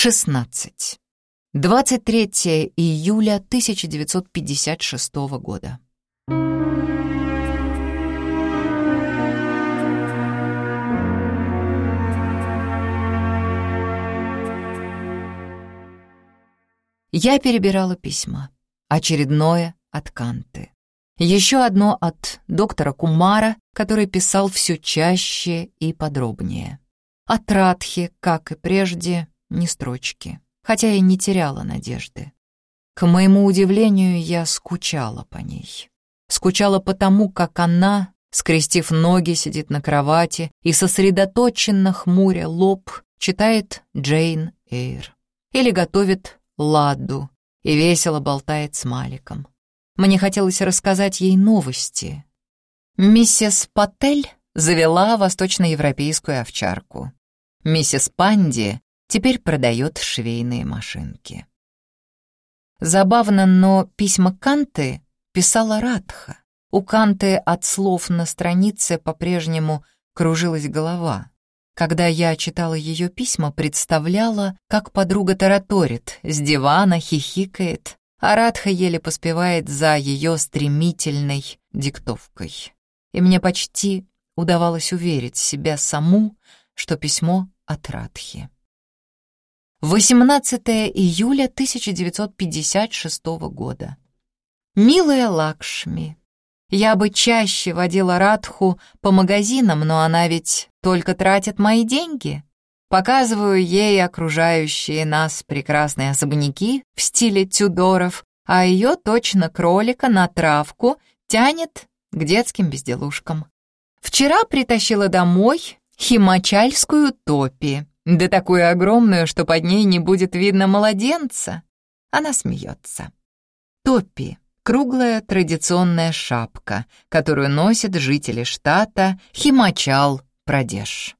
16. 23 июля 1956 года. Я перебирала письма. Очередное от Канты. Еще одно от доктора Кумара, который писал все чаще и подробнее. От Радхи, как и прежде, ни строчки, хотя и не теряла надежды. К моему удивлению, я скучала по ней. Скучала по тому, как она, скрестив ноги, сидит на кровати и сосредоточенно хмуря лоб, читает Джейн Эйр. Или готовит ладду и весело болтает с Маликом. Мне хотелось рассказать ей новости. Миссис Патель завела восточноевропейскую овчарку. Миссис Панди теперь продает швейные машинки. Забавно, но письма Канты писала Радха. У Канты от слов на странице по-прежнему кружилась голова. Когда я читала ее письма, представляла, как подруга тараторит, с дивана хихикает, а Радха еле поспевает за ее стремительной диктовкой. И мне почти удавалось уверить себя саму, что письмо от Радхи. 18 июля 1956 года. Милая Лакшми, я бы чаще водила Радху по магазинам, но она ведь только тратит мои деньги. Показываю ей окружающие нас прекрасные особняки в стиле Тюдоров, а ее точно кролика на травку тянет к детским безделушкам. Вчера притащила домой химачальскую топи, да такую огромную, что под ней не будет видно младенца. Она смеется. Топи — круглая традиционная шапка, которую носят жители штата Химачал-Прадеш.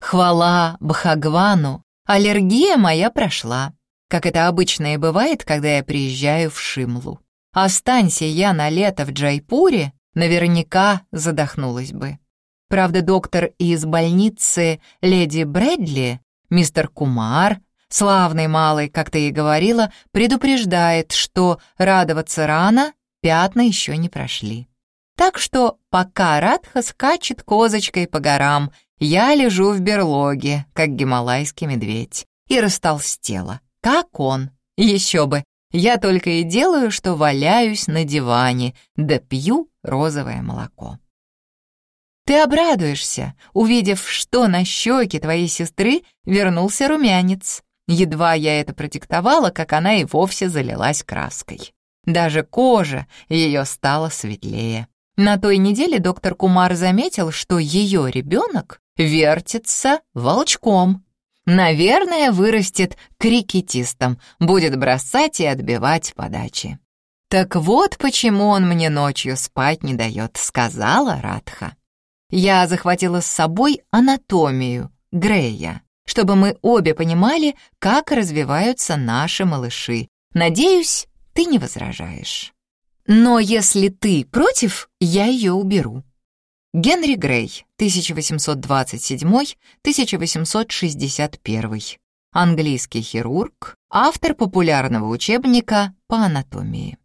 Хвала Бхагвану, аллергия моя прошла, как это обычно и бывает, когда я приезжаю в Шимлу. Останься я на лето в Джайпуре, наверняка задохнулась бы. Правда, доктор из больницы леди Брэдли, мистер Кумар, славный малый, как ты и говорила, предупреждает, что радоваться рано, пятна еще не прошли. Так что пока Радха скачет козочкой по горам, я лежу в берлоге, как гималайский медведь, и растолстела, как он. Еще бы, я только и делаю, что валяюсь на диване, да пью розовое молоко. Ты обрадуешься, увидев, что на щеке твоей сестры вернулся румянец. Едва я это продиктовала, как она и вовсе залилась краской. Даже кожа ее стала светлее. На той неделе доктор Кумар заметил, что ее ребенок вертится волчком. Наверное, вырастет крикетистом, будет бросать и отбивать подачи. «Так вот почему он мне ночью спать не дает», — сказала Радха. Я захватила с собой анатомию Грея, чтобы мы обе понимали, как развиваются наши малыши. Надеюсь, ты не возражаешь. Но если ты против, я ее уберу. Генри Грей, 1827-1861. Английский хирург, автор популярного учебника по анатомии.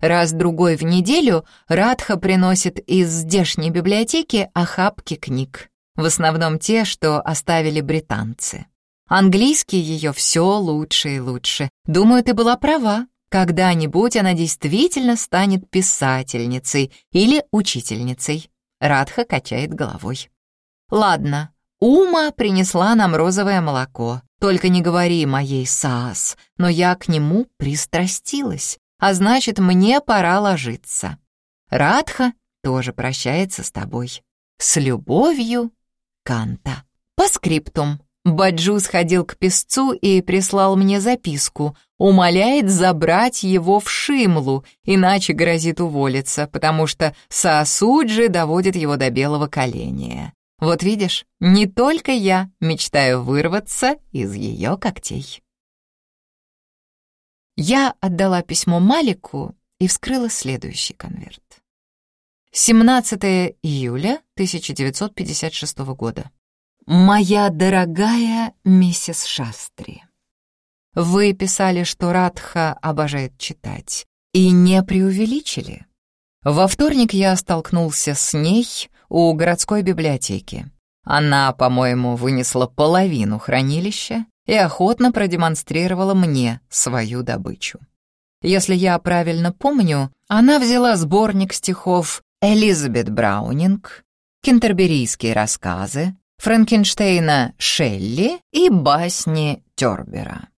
Раз-другой в неделю Радха приносит из здешней библиотеки охапки книг, в основном те, что оставили британцы. Английский ее все лучше и лучше. Думаю, ты была права. Когда-нибудь она действительно станет писательницей или учительницей. Радха качает головой. Ладно, Ума принесла нам розовое молоко. Только не говори моей Саас, но я к нему пристрастилась а значит, мне пора ложиться. Радха тоже прощается с тобой. С любовью, Канта. По скриптум. Баджу сходил к песцу и прислал мне записку. Умоляет забрать его в Шимлу, иначе грозит уволиться, потому что Саасуджи доводит его до белого коленя. Вот видишь, не только я мечтаю вырваться из ее когтей. Я отдала письмо Малику и вскрыла следующий конверт. 17 июля 1956 года. Моя дорогая миссис Шастри, вы писали, что Радха обожает читать, и не преувеличили. Во вторник я столкнулся с ней у городской библиотеки. Она, по-моему, вынесла половину хранилища и охотно продемонстрировала мне свою добычу. Если я правильно помню, она взяла сборник стихов Элизабет Браунинг, кентерберийские рассказы, Франкенштейна Шелли и басни Тёрбера.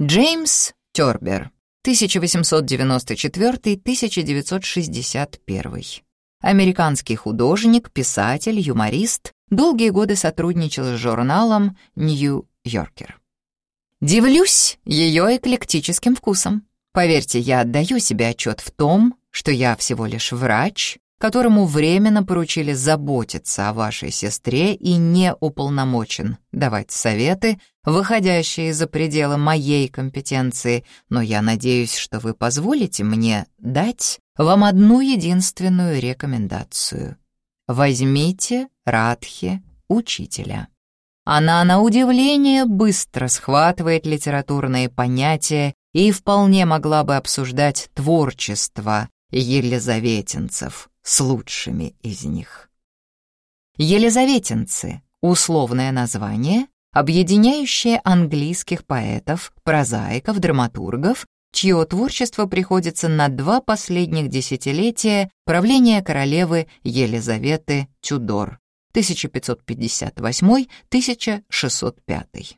Джеймс Тёрбер, 1894-1961. Американский художник, писатель, юморист, долгие годы сотрудничал с журналом «Нью-Йоркер». Дивлюсь ее эклектическим вкусом. Поверьте, я отдаю себе отчет в том, что я всего лишь врач, которому временно поручили заботиться о вашей сестре и не уполномочен давать советы, выходящие за пределы моей компетенции, но я надеюсь, что вы позволите мне дать вам одну единственную рекомендацию. Возьмите Радхи учителя. Она, на удивление, быстро схватывает литературные понятия и вполне могла бы обсуждать творчество елизаветинцев, с лучшими из них. Елизаветинцы — условное название, объединяющее английских поэтов, прозаиков, драматургов, чье творчество приходится на два последних десятилетия правления королевы Елизаветы Тюдор 1558-1605.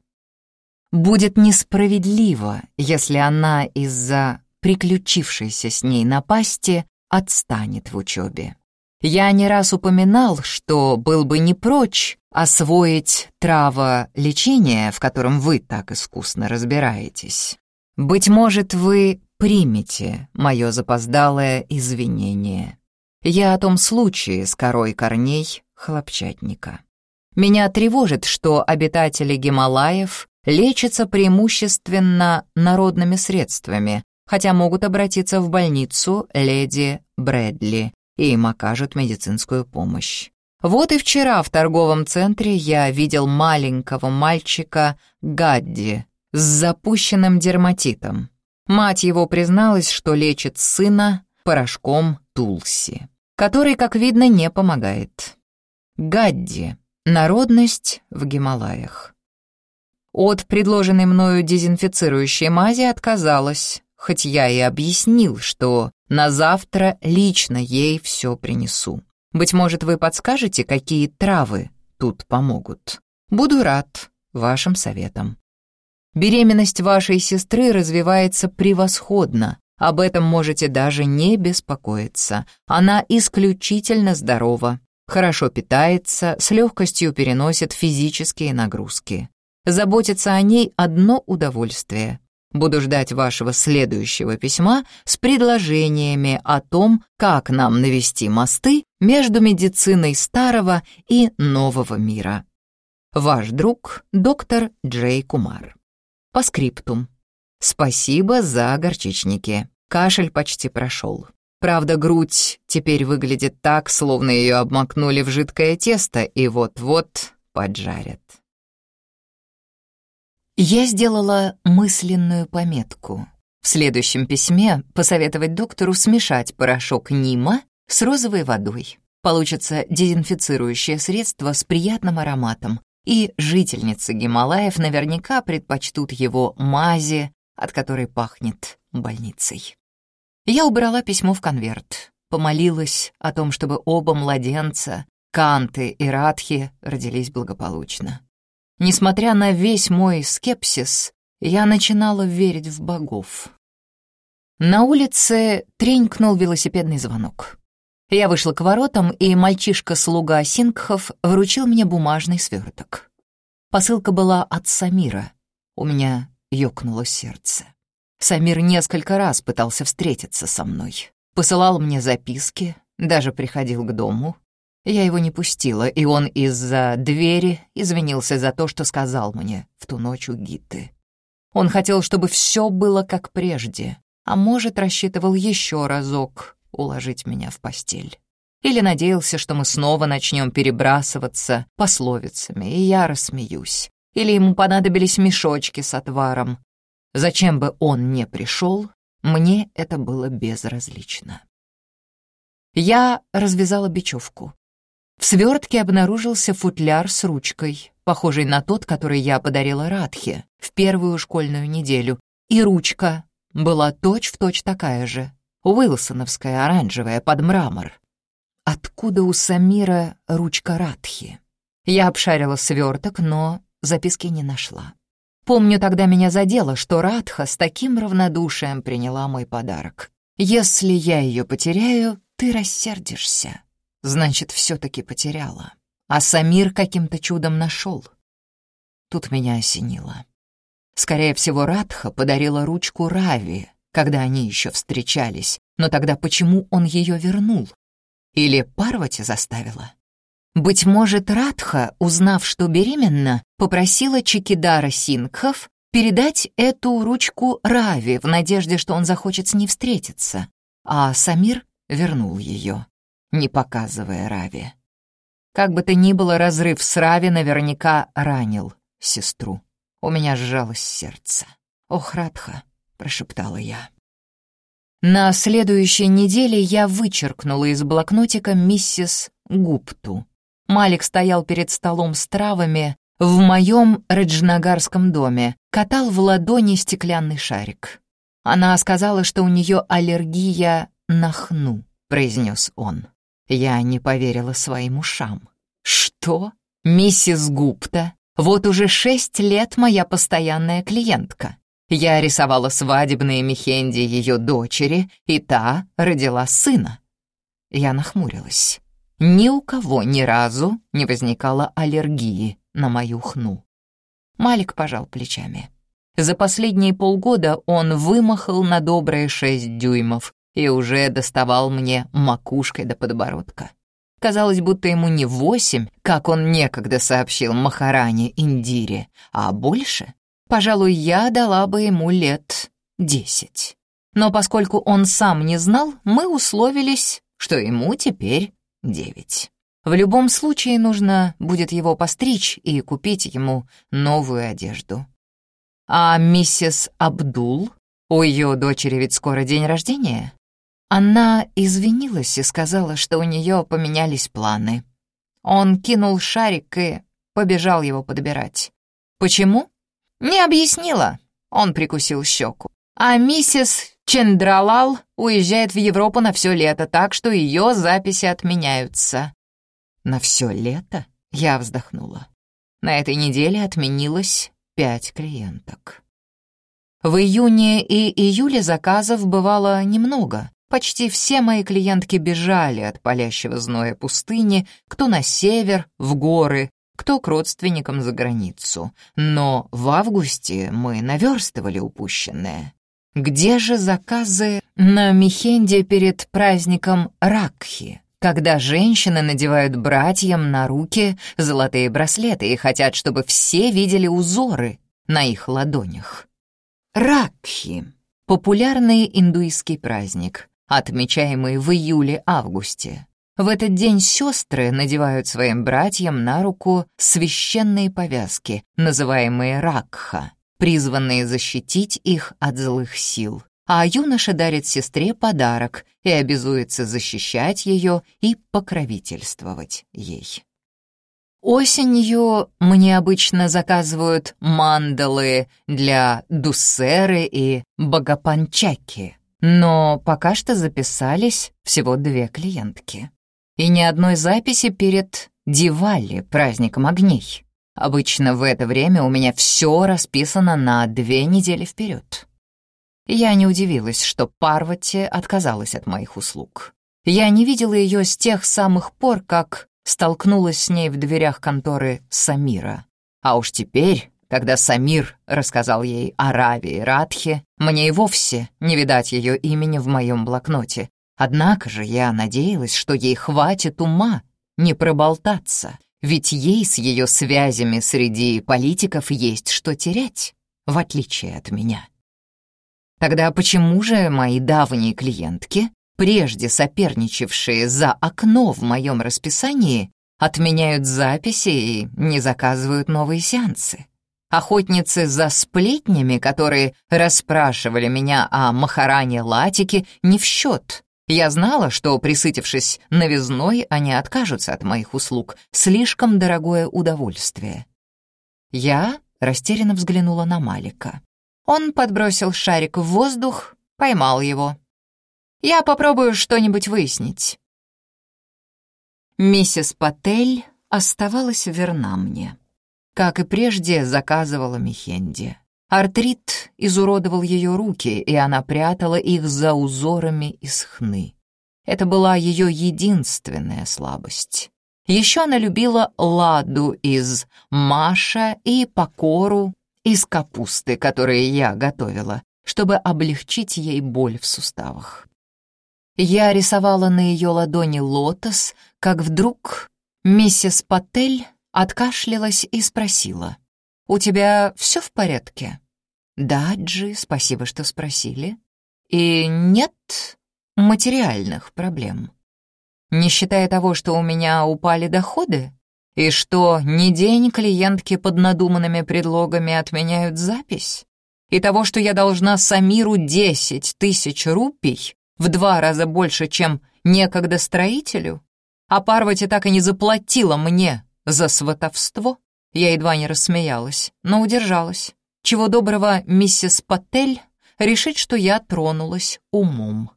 Будет несправедливо, если она из-за приключившейся с ней напасти отстанет в учебе. Я не раз упоминал, что был бы не прочь освоить траволечение, в котором вы так искусно разбираетесь. Быть может, вы примете мое запоздалое извинение. Я о том случае с корой корней хлопчатника. Меня тревожит, что обитатели Гималаев лечатся преимущественно народными средствами, хотя могут обратиться в больницу леди Брэдли, и им окажут медицинскую помощь. Вот и вчера в торговом центре я видел маленького мальчика Гадди с запущенным дерматитом. Мать его призналась, что лечит сына порошком Тулси, который, как видно, не помогает. Гадди — народность в Гималаях. От предложенной мною дезинфицирующей мази отказалась, хоть я и объяснил, что на завтра лично ей все принесу. Быть может, вы подскажете, какие травы тут помогут. Буду рад вашим советам. Беременность вашей сестры развивается превосходно. Об этом можете даже не беспокоиться. Она исключительно здорова, хорошо питается, с легкостью переносит физические нагрузки. Заботиться о ней одно удовольствие. Буду ждать вашего следующего письма с предложениями о том, как нам навести мосты между медициной старого и нового мира. Ваш друг, доктор Джей Кумар. По скриптум. Спасибо за горчичники. Кашель почти прошел. Правда, грудь теперь выглядит так, словно ее обмакнули в жидкое тесто и вот-вот поджарят. Я сделала мысленную пометку. В следующем письме посоветовать доктору смешать порошок Нима с розовой водой. Получится дезинфицирующее средство с приятным ароматом, и жительницы Гималаев наверняка предпочтут его мази, от которой пахнет больницей. Я убрала письмо в конверт, помолилась о том, чтобы оба младенца, Канты и Радхи, родились благополучно. Несмотря на весь мой скепсис, я начинала верить в богов. На улице тренькнул велосипедный звонок. Я вышла к воротам, и мальчишка-слуга Сингхов вручил мне бумажный сверток. Посылка была от Самира. У меня ёкнуло сердце. Самир несколько раз пытался встретиться со мной. Посылал мне записки, даже приходил к дому, я его не пустила, и он из-за двери извинился за то, что сказал мне в ту ночь у Гиты. Он хотел, чтобы все было как прежде, а может, рассчитывал еще разок уложить меня в постель. или надеялся, что мы снова начнем перебрасываться пословицами, и я рассмеюсь. Или ему понадобились мешочки с отваром. Зачем бы он не пришел, мне это было безразлично. Я развязала бечевку. В свертке обнаружился футляр с ручкой, похожий на тот, который я подарила Радхе в первую школьную неделю, и ручка была точь-в-точь точь такая же, уилсоновская, оранжевая, под мрамор. Откуда у Самира ручка Радхи? Я обшарила сверток, но записки не нашла. Помню, тогда меня задело, что Радха с таким равнодушием приняла мой подарок. Если я ее потеряю, ты рассердишься. Значит, все-таки потеряла. А Самир каким-то чудом нашел. Тут меня осенило. Скорее всего, Радха подарила ручку Рави, когда они еще встречались, но тогда почему он ее вернул? Или Парвати заставила? Быть может, Радха, узнав, что беременна, попросила Чикидара Сингхов передать эту ручку Рави в надежде, что он захочет с ней встретиться, а Самир вернул ее, не показывая Рави. Как бы то ни было, разрыв с Рави наверняка ранил сестру. У меня сжалось сердце. «Ох, Радха!» — прошептала я. На следующей неделе я вычеркнула из блокнотика миссис Гупту. Малик стоял перед столом с травами в моем раджнагарском доме, катал в ладони стеклянный шарик. Она сказала, что у нее аллергия на хну. — произнес он. Я не поверила своим ушам. «Что? Миссис Гупта? Вот уже шесть лет моя постоянная клиентка. Я рисовала свадебные мехенди ее дочери, и та родила сына». Я нахмурилась. Ни у кого ни разу не возникало аллергии на мою хну. Малик пожал плечами. За последние полгода он вымахал на добрые шесть дюймов, и уже доставал мне макушкой до подбородка. Казалось, будто ему не восемь, как он некогда сообщил Махаране Индире, а больше. Пожалуй, я дала бы ему лет десять. Но поскольку он сам не знал, мы условились, что ему теперь девять. В любом случае нужно будет его постричь и купить ему новую одежду. А миссис Абдул, у ее дочери ведь скоро день рождения, она извинилась и сказала, что у нее поменялись планы. Он кинул шарик и побежал его подбирать. Почему? Не объяснила. Он прикусил щеку. А миссис Чендралал уезжает в Европу на все лето, так что ее записи отменяются. На все лето? Я вздохнула. На этой неделе отменилось пять клиенток. В июне и июле заказов бывало немного, Почти все мои клиентки бежали от палящего зноя пустыни, кто на север, в горы, кто к родственникам за границу. Но в августе мы наверстывали упущенное. Где же заказы на Михенде перед праздником Ракхи, когда женщины надевают братьям на руки золотые браслеты и хотят, чтобы все видели узоры на их ладонях? Ракхи — популярный индуистский праздник, отмечаемый в июле-августе. В этот день сестры надевают своим братьям на руку священные повязки, называемые ракха, призванные защитить их от злых сил. А юноша дарит сестре подарок и обязуется защищать ее и покровительствовать ей. Осенью мне обычно заказывают мандалы для дуссеры и багапанчаки, но пока что записались всего две клиентки. И ни одной записи перед Дивали, праздником огней. Обычно в это время у меня все расписано на две недели вперед. Я не удивилась, что Парвати отказалась от моих услуг. Я не видела ее с тех самых пор, как столкнулась с ней в дверях конторы Самира. А уж теперь когда Самир рассказал ей о Раве и Радхе, мне и вовсе не видать ее имени в моем блокноте. Однако же я надеялась, что ей хватит ума не проболтаться, ведь ей с ее связями среди политиков есть что терять, в отличие от меня. Тогда почему же мои давние клиентки прежде соперничавшие за окно в моем расписании, отменяют записи и не заказывают новые сеансы. Охотницы за сплетнями, которые расспрашивали меня о Махаране Латике, не в счет. Я знала, что, присытившись новизной, они откажутся от моих услуг. Слишком дорогое удовольствие. Я растерянно взглянула на Малика. Он подбросил шарик в воздух, поймал его. «Я попробую что-нибудь выяснить». Миссис Патель оставалась верна мне. Как и прежде, заказывала Михенди. Артрит изуродовал ее руки, и она прятала их за узорами из хны. Это была ее единственная слабость. Еще она любила ладу из маша и покору из капусты, которые я готовила, чтобы облегчить ей боль в суставах. Я рисовала на ее ладони лотос, как вдруг миссис Патель откашлялась и спросила. «У тебя все в порядке?» «Да, Джи, спасибо, что спросили. И нет материальных проблем. Не считая того, что у меня упали доходы, и что ни день клиентки под надуманными предлогами отменяют запись, и того, что я должна Самиру 10 тысяч рупий, в два раза больше, чем некогда строителю, а Парвати так и не заплатила мне за сватовство? Я едва не рассмеялась, но удержалась. Чего доброго, миссис Паттель решит, что я тронулась умом.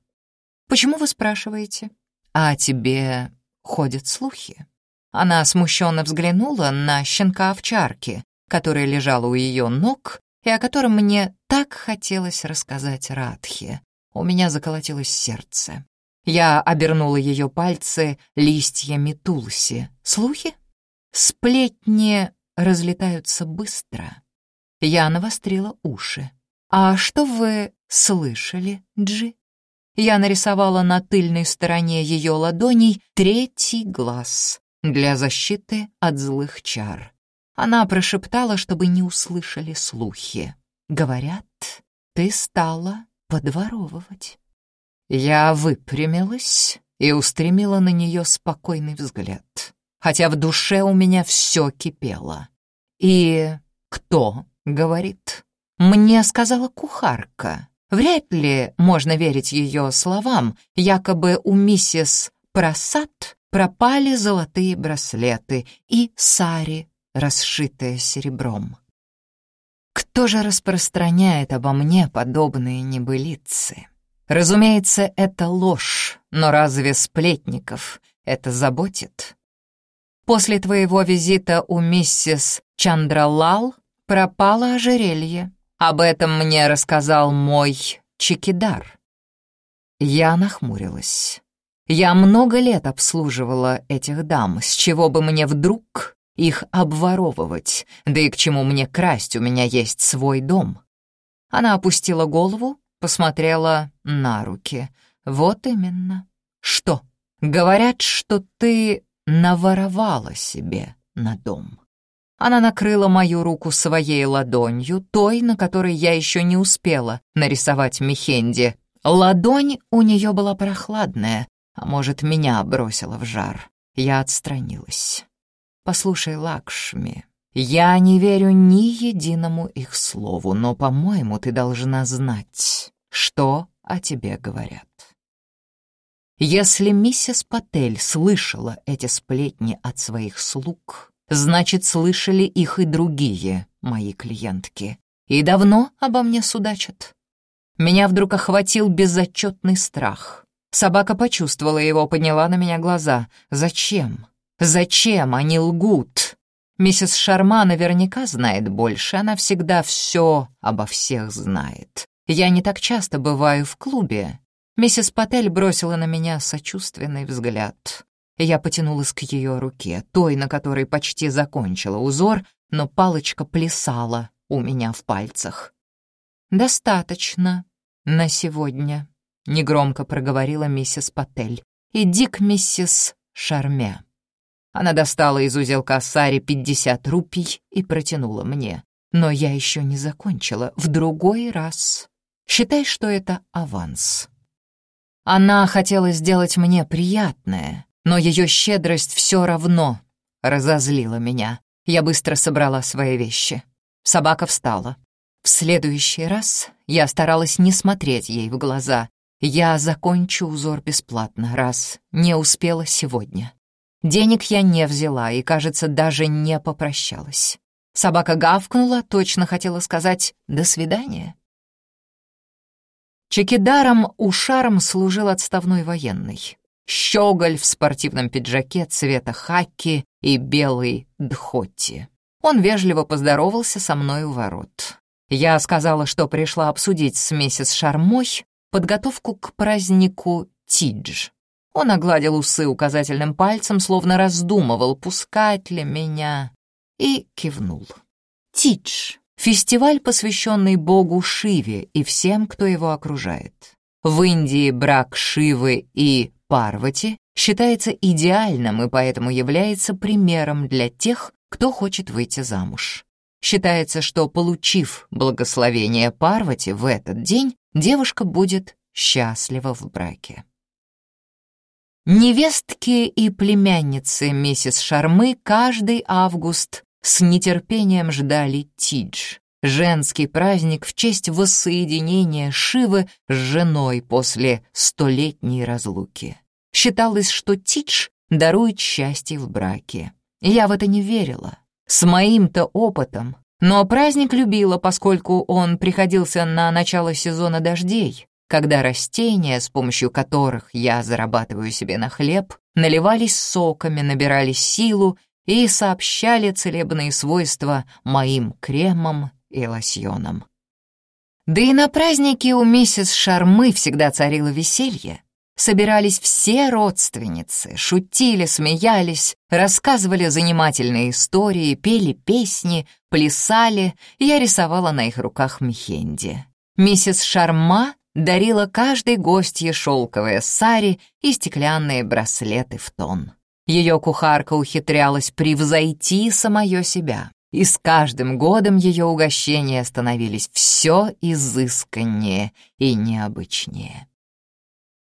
«Почему вы спрашиваете?» «А тебе ходят слухи?» Она смущенно взглянула на щенка овчарки, который лежал у ее ног и о котором мне так хотелось рассказать Радхе. У меня заколотилось сердце. Я обернула ее пальцы листьями тулси. Слухи? Сплетни разлетаются быстро. Я навострила уши. «А что вы слышали, Джи?» Я нарисовала на тыльной стороне ее ладоней третий глаз для защиты от злых чар. Она прошептала, чтобы не услышали слухи. «Говорят, ты стала подворовывать». Я выпрямилась и устремила на нее спокойный взгляд хотя в душе у меня все кипело. И кто говорит? Мне сказала кухарка. Вряд ли можно верить ее словам, якобы у миссис Просад пропали золотые браслеты и сари, расшитые серебром. Кто же распространяет обо мне подобные небылицы? Разумеется, это ложь, но разве сплетников это заботит? После твоего визита у миссис Чандралал пропало ожерелье. Об этом мне рассказал мой чекидар. Я нахмурилась. Я много лет обслуживала этих дам, с чего бы мне вдруг их обворовывать, да и к чему мне красть, у меня есть свой дом. Она опустила голову, посмотрела на руки. Вот именно. Что? Говорят, что ты наворовала себе на дом. Она накрыла мою руку своей ладонью, той, на которой я еще не успела нарисовать Мехенди. Ладонь у нее была прохладная, а может, меня бросила в жар. Я отстранилась. «Послушай, Лакшми, я не верю ни единому их слову, но, по-моему, ты должна знать, что о тебе говорят». Если миссис Патель слышала эти сплетни от своих слуг, значит, слышали их и другие мои клиентки. И давно обо мне судачат. Меня вдруг охватил безотчетный страх. Собака почувствовала его, подняла на меня глаза. «Зачем? Зачем они лгут?» Миссис Шарма наверняка знает больше, она всегда все обо всех знает. Я не так часто бываю в клубе, Миссис Патель бросила на меня сочувственный взгляд. Я потянулась к ее руке, той, на которой почти закончила узор, но палочка плясала у меня в пальцах. «Достаточно на сегодня», — негромко проговорила миссис Патель. «Иди к миссис Шарме». Она достала из узелка Сари пятьдесят рупий и протянула мне. Но я еще не закончила. В другой раз. Считай, что это аванс. Она хотела сделать мне приятное, но ее щедрость все равно разозлила меня. Я быстро собрала свои вещи. Собака встала. В следующий раз я старалась не смотреть ей в глаза. Я закончу узор бесплатно, раз не успела сегодня. Денег я не взяла и, кажется, даже не попрощалась. Собака гавкнула, точно хотела сказать «до свидания». Чекидаром ушаром служил отставной военный. Щеголь в спортивном пиджаке цвета хаки и белой дхотти. Он вежливо поздоровался со мной у ворот. Я сказала, что пришла обсудить с миссис Шармой подготовку к празднику Тидж. Он огладил усы указательным пальцем, словно раздумывал, пускать ли меня, и кивнул. Тидж — фестиваль, посвященный богу Шиве и всем, кто его окружает. В Индии брак Шивы и Парвати считается идеальным и поэтому является примером для тех, кто хочет выйти замуж. Считается, что, получив благословение Парвати в этот день, девушка будет счастлива в браке. Невестки и племянницы миссис Шармы каждый август с нетерпением ждали Тидж, женский праздник в честь воссоединения Шивы с женой после столетней разлуки. Считалось, что Тидж дарует счастье в браке. Я в это не верила. С моим-то опытом. Но праздник любила, поскольку он приходился на начало сезона дождей, когда растения, с помощью которых я зарабатываю себе на хлеб, наливались соками, набирали силу и сообщали целебные свойства моим кремам и лосьонам. Да и на празднике у миссис Шармы всегда царило веселье. Собирались все родственницы, шутили, смеялись, рассказывали занимательные истории, пели песни, плясали, я рисовала на их руках мехенди. Миссис Шарма дарила каждой гостье шелковые сари и стеклянные браслеты в тон. Ее кухарка ухитрялась превзойти самое себя, и с каждым годом ее угощения становились все изысканнее и необычнее.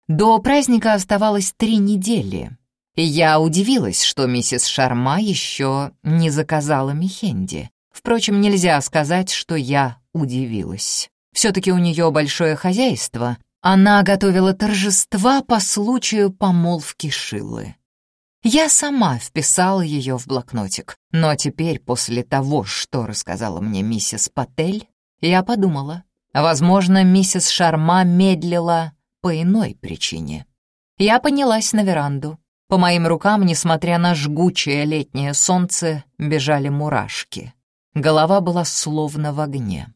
До праздника оставалось три недели, я удивилась, что миссис Шарма еще не заказала Михенди. Впрочем, нельзя сказать, что я удивилась. Все-таки у нее большое хозяйство. Она готовила торжества по случаю помолвки Шиллы. Я сама вписала ее в блокнотик, но теперь, после того, что рассказала мне миссис Патель, я подумала, возможно, миссис Шарма медлила по иной причине. Я поднялась на веранду. По моим рукам, несмотря на жгучее летнее солнце, бежали мурашки. Голова была словно в огне.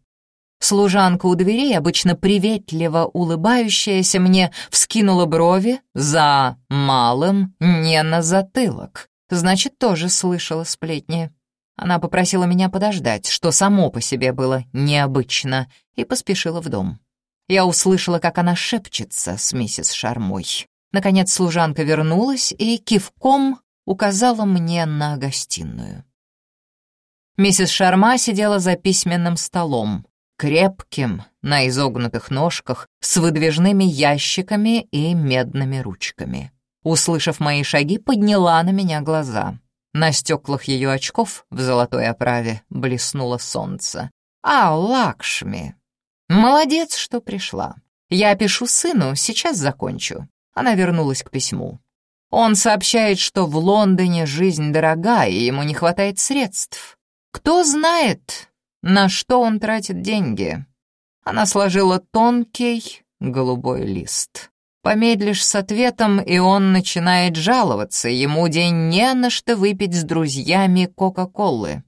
Служанка у дверей, обычно приветливо улыбающаяся мне, вскинула брови за малым не на затылок. Значит, тоже слышала сплетни. Она попросила меня подождать, что само по себе было необычно, и поспешила в дом. Я услышала, как она шепчется с миссис Шармой. Наконец служанка вернулась и кивком указала мне на гостиную. Миссис Шарма сидела за письменным столом, крепким, на изогнутых ножках, с выдвижными ящиками и медными ручками. Услышав мои шаги, подняла на меня глаза. На стеклах ее очков в золотой оправе блеснуло солнце. «А, Лакшми, «Молодец, что пришла. Я пишу сыну, сейчас закончу». Она вернулась к письму. Он сообщает, что в Лондоне жизнь дорогая, и ему не хватает средств. Кто знает, на что он тратит деньги. Она сложила тонкий голубой лист. Помедлишь с ответом, и он начинает жаловаться. Ему день не на что выпить с друзьями Кока-Колы.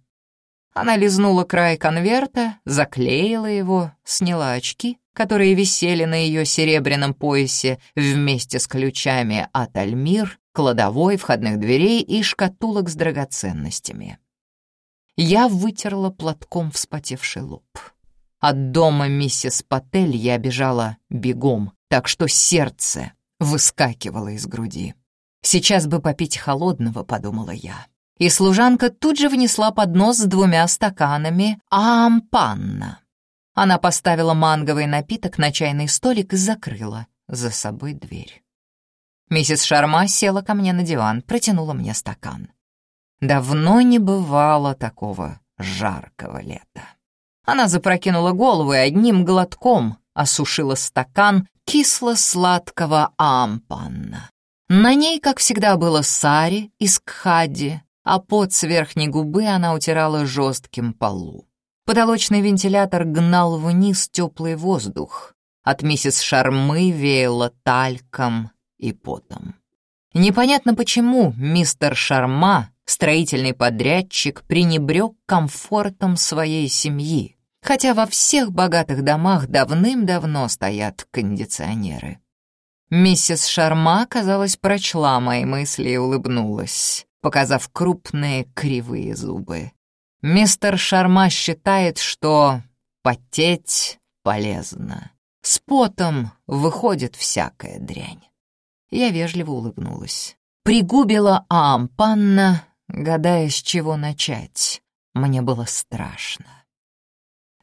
Она лизнула край конверта, заклеила его, сняла очки, которые висели на ее серебряном поясе вместе с ключами от Альмир, кладовой, входных дверей и шкатулок с драгоценностями. Я вытерла платком вспотевший лоб. От дома миссис Патель я бежала бегом, так что сердце выскакивало из груди. «Сейчас бы попить холодного», — подумала я и служанка тут же внесла поднос с двумя стаканами ампанна. Она поставила манговый напиток на чайный столик и закрыла за собой дверь. Миссис Шарма села ко мне на диван, протянула мне стакан. Давно не бывало такого жаркого лета. Она запрокинула голову и одним глотком осушила стакан кисло-сладкого ампанна. На ней, как всегда, было сари из кхади, а под с верхней губы она утирала жестким полу. Потолочный вентилятор гнал вниз теплый воздух. От миссис Шармы веяло тальком и потом. Непонятно почему мистер Шарма, строительный подрядчик, пренебрег комфортом своей семьи, хотя во всех богатых домах давным-давно стоят кондиционеры. Миссис Шарма, казалось, прочла мои мысли и улыбнулась, показав крупные кривые зубы. Мистер Шарма считает, что потеть полезно. С потом выходит всякая дрянь. Я вежливо улыбнулась. Пригубила ампанна, гадая, с чего начать. Мне было страшно.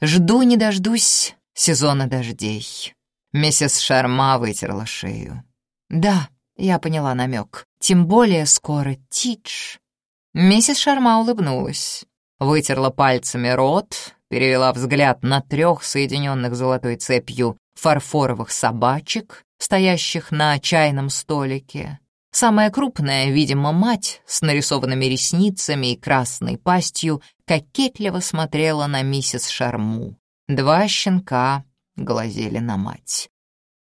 Жду не дождусь сезона дождей. Миссис Шарма вытерла шею. Да, я поняла намек. Тем более скоро Тич. Миссис Шарма улыбнулась, вытерла пальцами рот, перевела взгляд на трех соединенных золотой цепью фарфоровых собачек, стоящих на чайном столике. Самая крупная, видимо, мать с нарисованными ресницами и красной пастью кокетливо смотрела на миссис Шарму. Два щенка глазели на мать.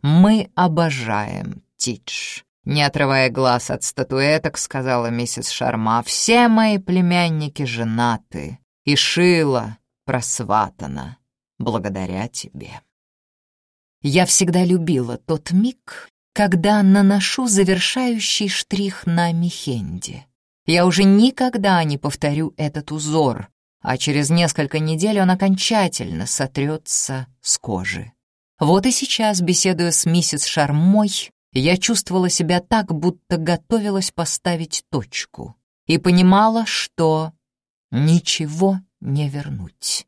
«Мы обожаем Тидж», — не отрывая глаз от статуэток, сказала миссис Шарма. «Все мои племянники женаты, и Шила просватана благодаря тебе». Я всегда любила тот миг, когда наношу завершающий штрих на мехенде. Я уже никогда не повторю этот узор, а через несколько недель он окончательно сотрется с кожи. Вот и сейчас, беседуя с миссис Шармой, я чувствовала себя так, будто готовилась поставить точку и понимала, что ничего не вернуть.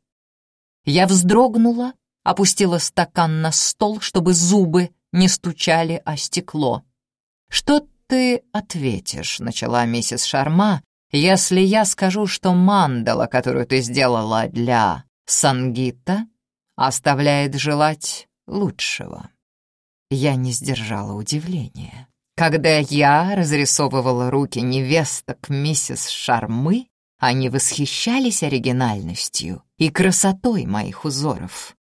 Я вздрогнула опустила стакан на стол, чтобы зубы не стучали о стекло. «Что ты ответишь?» — начала миссис Шарма, «если я скажу, что мандала, которую ты сделала для Сангита, оставляет желать лучшего?» Я не сдержала удивления. Когда я разрисовывала руки невесток миссис Шармы, они восхищались оригинальностью и красотой моих узоров.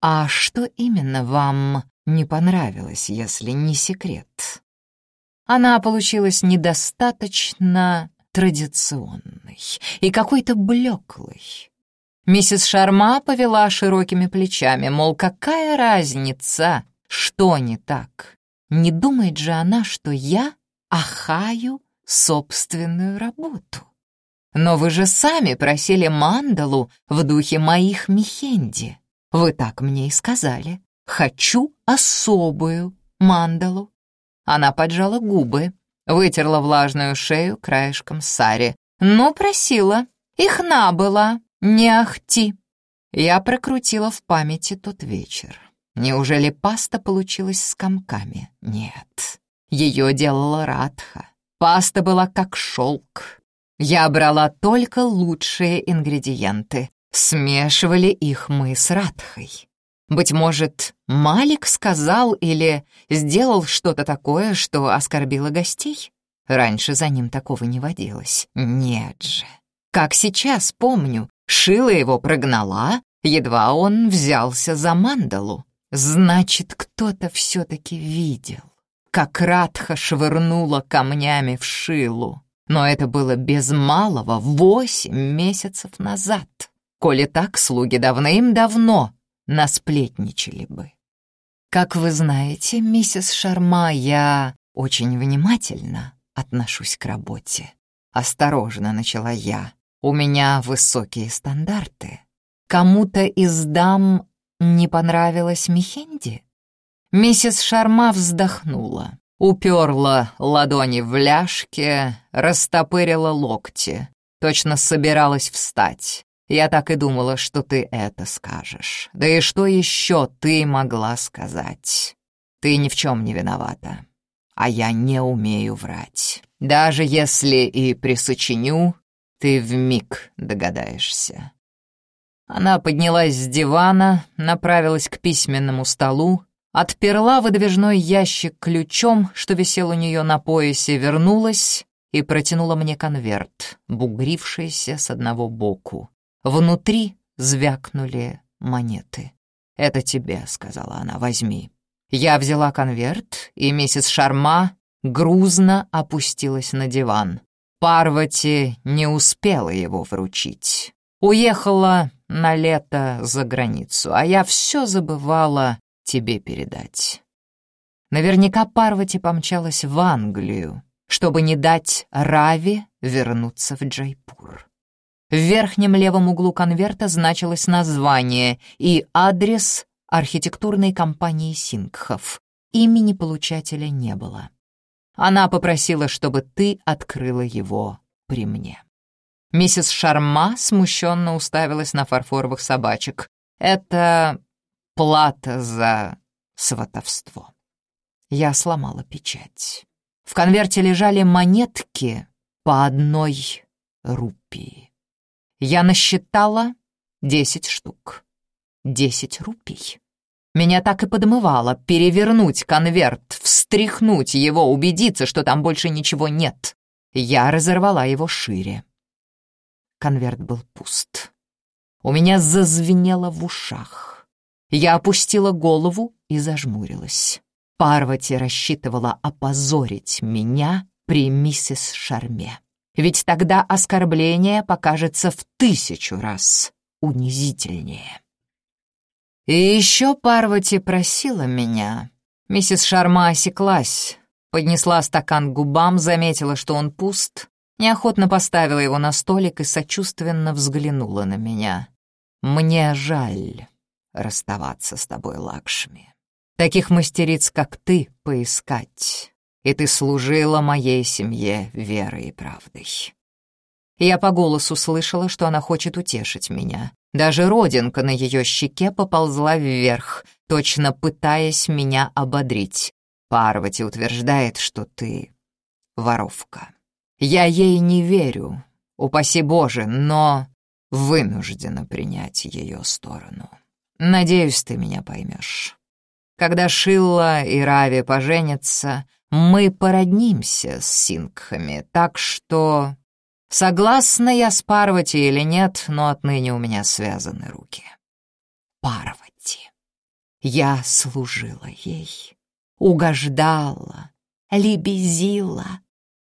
«А что именно вам не понравилось, если не секрет?» Она получилась недостаточно традиционной и какой-то блеклой. Миссис Шарма повела широкими плечами, мол, какая разница, что не так? Не думает же она, что я ахаю собственную работу. Но вы же сами просили мандалу в духе моих мехенди. Вы так мне и сказали. Хочу особую мандалу. Она поджала губы, вытерла влажную шею краешком сари. Но просила. Их на была, не ахти. Я прокрутила в памяти тот вечер. Неужели паста получилась с комками? Нет. Ее делала Радха. Паста была как шелк. Я брала только лучшие ингредиенты. Смешивали их мы с Радхой. Быть может, Малик сказал или сделал что-то такое, что оскорбило гостей? Раньше за ним такого не водилось. Нет же. Как сейчас помню, Шила его прогнала, едва он взялся за мандалу. Значит, кто-то все-таки видел, как Радха швырнула камнями в Шилу. Но это было без малого восемь месяцев назад коли так слуги давным-давно насплетничали бы. Как вы знаете, миссис Шарма, я очень внимательно отношусь к работе. Осторожно начала я. У меня высокие стандарты. Кому-то из дам не понравилась Михенди? Миссис Шарма вздохнула, уперла ладони в ляжки, растопырила локти, точно собиралась встать. Я так и думала, что ты это скажешь. Да и что еще ты могла сказать? Ты ни в чем не виновата, а я не умею врать. Даже если и присочиню, ты вмиг догадаешься. Она поднялась с дивана, направилась к письменному столу, отперла выдвижной ящик ключом, что висел у нее на поясе, вернулась и протянула мне конверт, бугрившийся с одного боку. Внутри звякнули монеты. «Это тебе», — сказала она, — «возьми». Я взяла конверт, и миссис Шарма грузно опустилась на диван. Парвати не успела его вручить. Уехала на лето за границу, а я все забывала тебе передать. Наверняка Парвати помчалась в Англию, чтобы не дать Рави вернуться в Джайпур. В верхнем левом углу конверта значилось название и адрес архитектурной компании Сингхов. Имени получателя не было. Она попросила, чтобы ты открыла его при мне. Миссис Шарма смущенно уставилась на фарфоровых собачек. Это плата за сватовство. Я сломала печать. В конверте лежали монетки по одной рупии. Я насчитала десять штук. Десять рупий. Меня так и подмывало перевернуть конверт, встряхнуть его, убедиться, что там больше ничего нет. Я разорвала его шире. Конверт был пуст. У меня зазвенело в ушах. Я опустила голову и зажмурилась. Парвати рассчитывала опозорить меня при миссис Шарме. Ведь тогда оскорбление покажется в тысячу раз унизительнее. И еще Парвати просила меня. Миссис Шарма осеклась, поднесла стакан к губам, заметила, что он пуст, неохотно поставила его на столик и сочувственно взглянула на меня. «Мне жаль расставаться с тобой, Лакшми. Таких мастериц, как ты, поискать. И ты служила моей семье верой и правдой». Я по голосу слышала, что она хочет утешить меня. Даже родинка на ее щеке поползла вверх, точно пытаясь меня ободрить. Парвати утверждает, что ты воровка. Я ей не верю, упаси Боже, но вынуждена принять ее сторону. Надеюсь, ты меня поймешь. Когда Шилла и Рави поженятся, мы породнимся с Сингхами, так что Согласна я с Парвати или нет, но отныне у меня связаны руки. Парвати. Я служила ей, угождала, лебезила.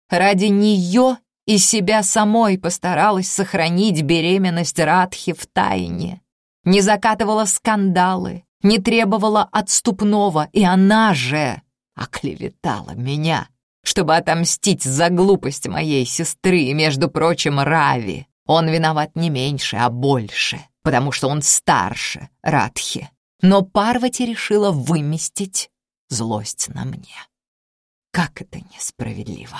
Ради нее и себя самой постаралась сохранить беременность Радхи в тайне. Не закатывала скандалы, не требовала отступного, и она же оклеветала меня чтобы отомстить за глупость моей сестры и, между прочим, Рави. Он виноват не меньше, а больше, потому что он старше Радхи. Но Парвати решила выместить злость на мне. Как это несправедливо.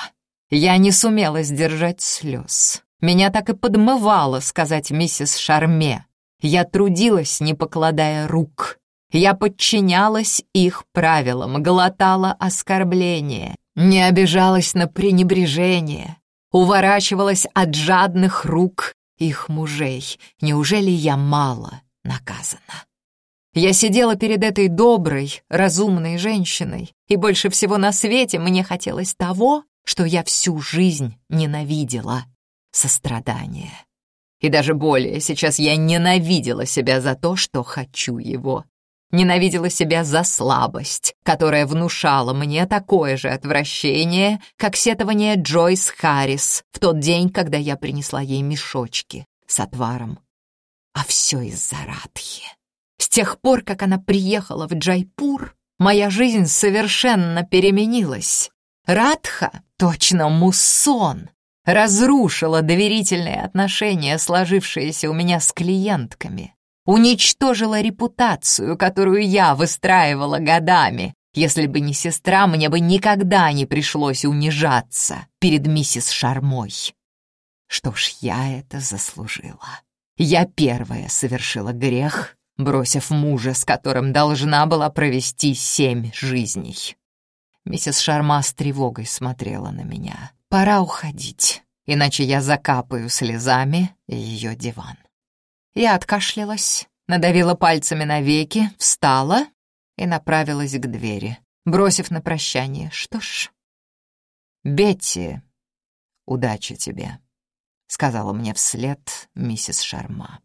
Я не сумела сдержать слез. Меня так и подмывало сказать миссис Шарме. Я трудилась, не покладая рук. Я подчинялась их правилам, глотала оскорбления, не обижалась на пренебрежение, уворачивалась от жадных рук их мужей. Неужели я мало наказана? Я сидела перед этой доброй, разумной женщиной, и больше всего на свете мне хотелось того, что я всю жизнь ненавидела — сострадание. И даже более, сейчас я ненавидела себя за то, что хочу его. Ненавидела себя за слабость, которая внушала мне такое же отвращение, как сетование Джойс Харрис в тот день, когда я принесла ей мешочки с отваром. А все из-за Радхи. С тех пор, как она приехала в Джайпур, моя жизнь совершенно переменилась. Радха, точно муссон, разрушила доверительные отношения, сложившиеся у меня с клиентками уничтожила репутацию, которую я выстраивала годами. Если бы не сестра, мне бы никогда не пришлось унижаться перед миссис Шармой. Что ж, я это заслужила. Я первая совершила грех, бросив мужа, с которым должна была провести семь жизней. Миссис Шарма с тревогой смотрела на меня. «Пора уходить, иначе я закапаю слезами ее диван». Я откашлялась, надавила пальцами на веки, встала и направилась к двери, бросив на прощание. «Что ж, Бетти, удачи тебе», — сказала мне вслед миссис Шарма.